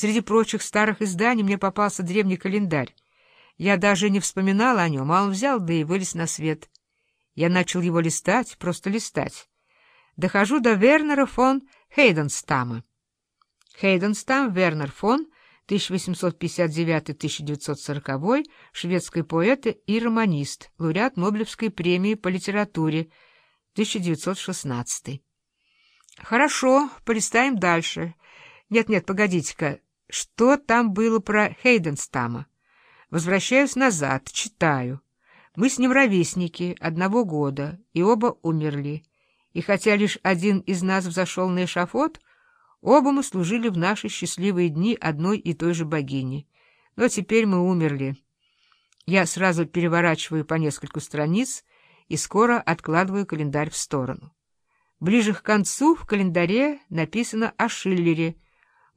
Среди прочих старых изданий мне попался древний календарь. Я даже не вспоминал о нем, а он взял, да и вылез на свет. Я начал его листать, просто листать. Дохожу до Вернера фон Хейденстама. Хейденстам Вернер фон 1859-1940, шведский поэт и романист, лауреат Нобелевской премии по литературе 1916. Хорошо, полистаем дальше. Нет-нет, погодите-ка, что там было про Хейденстама? Возвращаюсь назад, читаю. Мы с ним ровесники, одного года, и оба умерли. И хотя лишь один из нас взошел на эшафот, оба мы служили в наши счастливые дни одной и той же богине. Но теперь мы умерли. Я сразу переворачиваю по нескольку страниц и скоро откладываю календарь в сторону. Ближе к концу в календаре написано о Шиллере.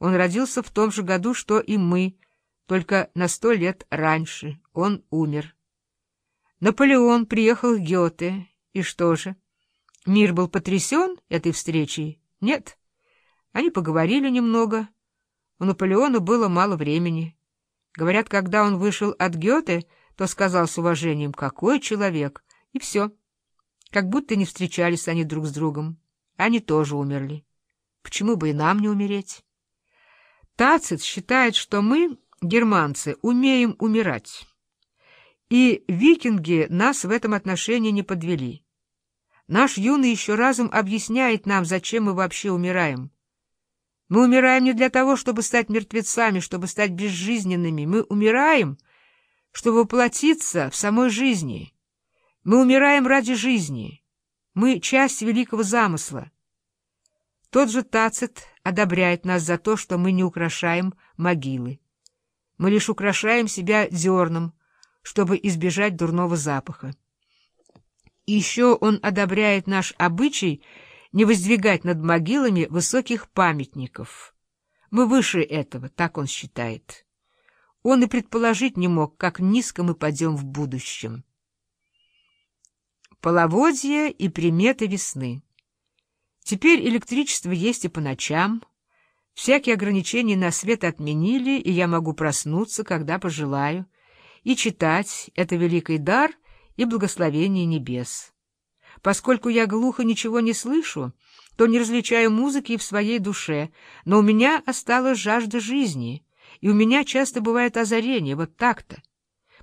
Он родился в том же году, что и мы, только на сто лет раньше он умер. Наполеон приехал к Гёте, и что же? Мир был потрясен этой встречей? Нет. Они поговорили немного. У Наполеона было мало времени. Говорят, когда он вышел от Гёте, то сказал с уважением «какой человек?» и все. Как будто не встречались они друг с другом. Они тоже умерли. Почему бы и нам не умереть? Тацит считает, что мы германцы, умеем умирать. И викинги нас в этом отношении не подвели. Наш юный еще разум объясняет нам, зачем мы вообще умираем. Мы умираем не для того, чтобы стать мертвецами, чтобы стать безжизненными. Мы умираем, чтобы воплотиться в самой жизни. Мы умираем ради жизни. Мы — часть великого замысла. Тот же Тацит одобряет нас за то, что мы не украшаем могилы. Мы лишь украшаем себя зерном, чтобы избежать дурного запаха. Еще он одобряет наш обычай не воздвигать над могилами высоких памятников. Мы выше этого, так он считает. Он и предположить не мог, как низко мы пойдем в будущем. Половодье и приметы весны. Теперь электричество есть и по ночам, Всякие ограничения на свет отменили, и я могу проснуться, когда пожелаю, и читать — это великий дар и благословение небес. Поскольку я глухо ничего не слышу, то не различаю музыки в своей душе, но у меня осталась жажда жизни, и у меня часто бывает озарение, вот так-то.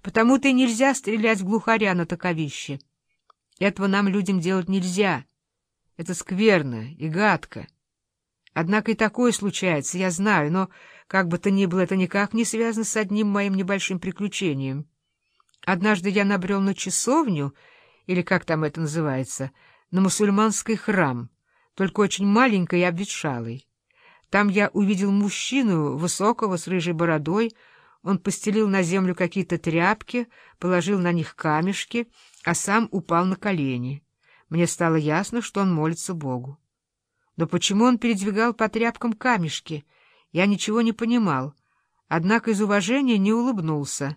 Потому-то и нельзя стрелять в глухаря на таковище. Этого нам, людям, делать нельзя. Это скверно и гадко. Однако и такое случается, я знаю, но, как бы то ни было, это никак не связано с одним моим небольшим приключением. Однажды я набрел на часовню, или как там это называется, на мусульманский храм, только очень маленький и обветшалый. Там я увидел мужчину, высокого, с рыжей бородой, он постелил на землю какие-то тряпки, положил на них камешки, а сам упал на колени. Мне стало ясно, что он молится Богу. Но почему он передвигал по тряпкам камешки? Я ничего не понимал, однако из уважения не улыбнулся.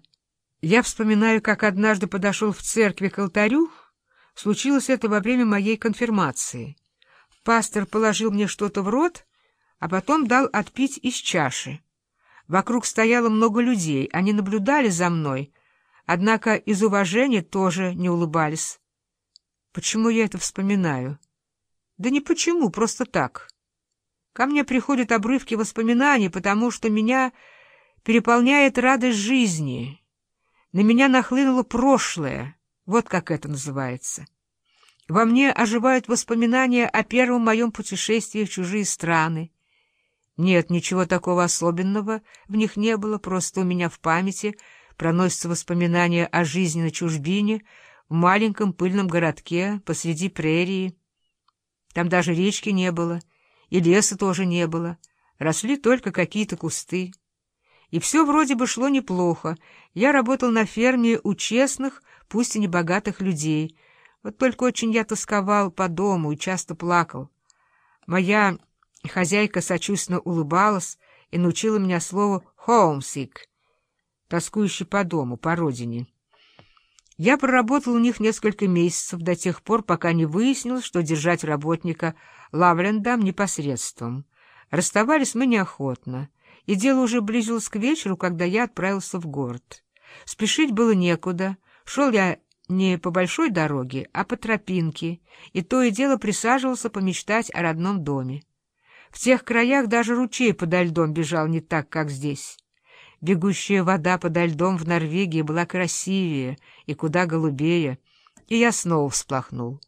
Я вспоминаю, как однажды подошел в церкви к алтарю. Случилось это во время моей конфирмации. Пастор положил мне что-то в рот, а потом дал отпить из чаши. Вокруг стояло много людей, они наблюдали за мной, однако из уважения тоже не улыбались. Почему я это вспоминаю? Да не почему, просто так. Ко мне приходят обрывки воспоминаний, потому что меня переполняет радость жизни. На меня нахлынуло прошлое, вот как это называется. Во мне оживают воспоминания о первом моем путешествии в чужие страны. Нет, ничего такого особенного в них не было, просто у меня в памяти проносятся воспоминания о жизни на чужбине, в маленьком пыльном городке посреди прерии. Там даже речки не было, и леса тоже не было, росли только какие-то кусты. И все вроде бы шло неплохо. Я работал на ферме у честных, пусть и небогатых людей. Вот только очень я тосковал по дому и часто плакал. Моя хозяйка сочувственно улыбалась и научила меня слову «homesick», тоскующий по дому, по родине. Я проработал у них несколько месяцев до тех пор, пока не выяснилось, что держать работника Лаврендам непосредством. Расставались мы неохотно, и дело уже близилось к вечеру, когда я отправился в город. Спешить было некуда, шел я не по большой дороге, а по тропинке, и то и дело присаживался помечтать о родном доме. В тех краях даже ручей подо льдом бежал не так, как здесь. Бегущая вода подо льдом в Норвегии была красивее и куда голубее, и я снова всплакнул.